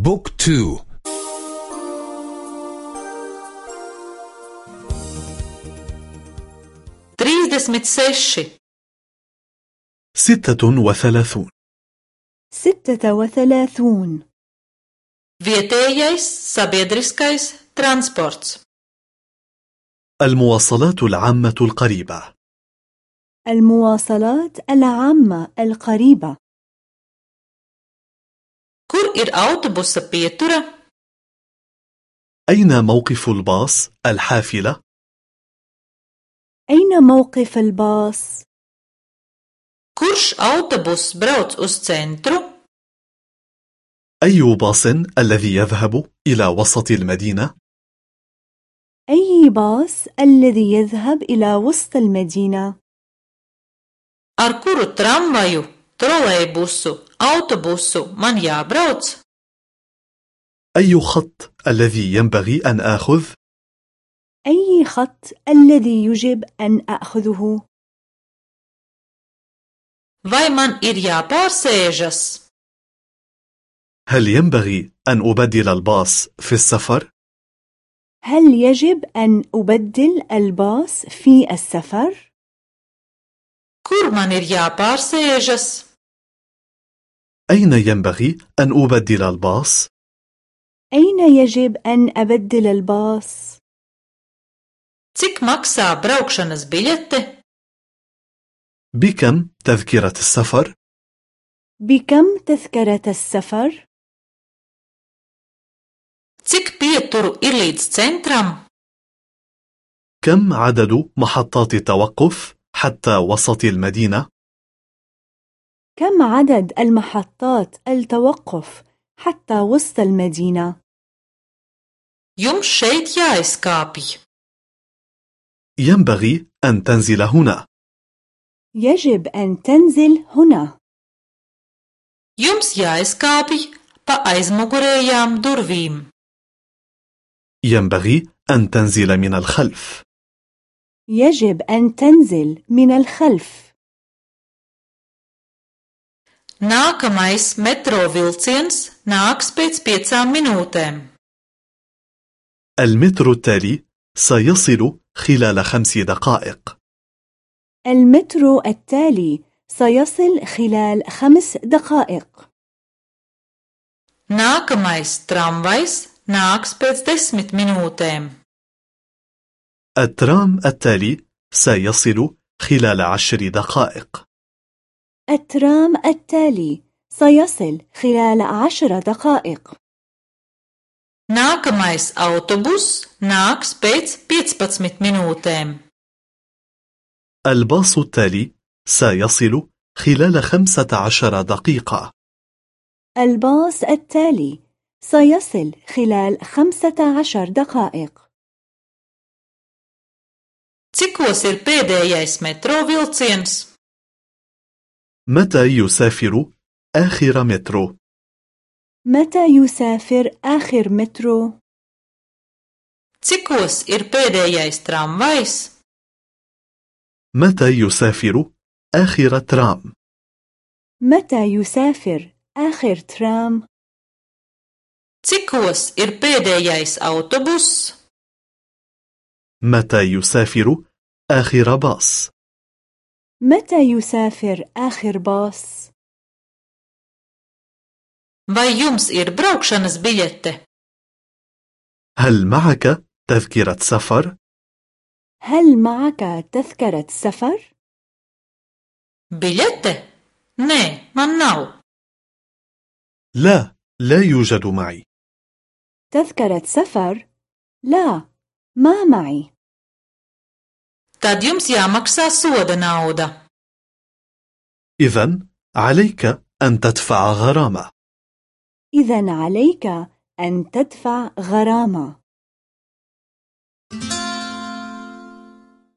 Book two. Trīsdesmit seši ستة وثلاثون. ستة وثلاثون. Vietējais sabiedriskais transports. المواصلات العامة القريبة. المواصلات العامة القريبة. Kur ir autobusa pietura? أين موقف الباص الحافلة؟ أين موقف الباص؟ Kurš autobus brauc uz centru? أي باص الذي يذهب إلى وسط المدينة؟ أي باص الذي يذهب إلى وسط المدينة؟ Kuru tramvaju, trolejbusu, autobusu man jābrauc? أي خط الذي ينبغي أن آخذ؟ أي خط الذي يجب أن أخذه؟ Vai man ir jāpārsēžas? هل ينبغي أن أبدل الباص في السفر؟ هل يجب أن أبدل الباص في السفر؟ Kur man ir jāpārsēžas? أين ينبغي أن أبدل الباص؟ أين يجب أن أبدل الباص؟ Cik maksā braukšanas biļete? بكم تذكرة السفر؟ بكم تذكرة السفر؟ Cik pieturu ir līdz centram? كم عدد محطات التوقف حتى وسط المدينة؟ كم عدد المحطات التوقف حتى وسط المدينة؟ Jums šeit jāizkāpj. ينبغي أن تنزل هنا يجب أن تنزل هنا. Jums jāizkāpj pa aizmugurējām durvīm. ينبغي أن تنزل من الخلف يجب أن تنزل من الخلف. Nākamais metro vilciens nāks pēc piecām minūtēm. المترو التالي سيصل خلال خمس دقائق المترو التالي سيصل خلال خمس دقائق. Nākamais tramvajs nāks pēc desmit minūtēm. الترام التالي سيصل خلال عشر دقائق الترام التالي سيصل خلال عشر دقائق. Nākamais autobus nāks pēc 15 minūtēm. الباص التالي سيصل خلال خمسة عشر دقيقة الباص التالي سيصل خلال خمسة عشر دقائق. Cikos ir pēdējais metro vilciens? متى يسافر آخر مترو؟ متى يسافر آخر مترو؟ Cikos ir pēdējais tramvajs? متى يسافر آخر ترام؟ متى يسافر آخر ترام؟ Cikos ir pēdējais autobus? متى يسافر آخر باص؟ متى يسافر آخر باص؟ Vai jums ir braukšanas biļete? هل معك تذكرة سفر؟ هل معك تذكرة سفر؟ Biļete? Nē, man nav. لا، لا يوجد معي تذكرة سفر؟ لا، ما معي. Tad jums jāmaksā soda nauda. إذا عليك أن تدفع غرامة إذا عليك أن تدفع غرامة.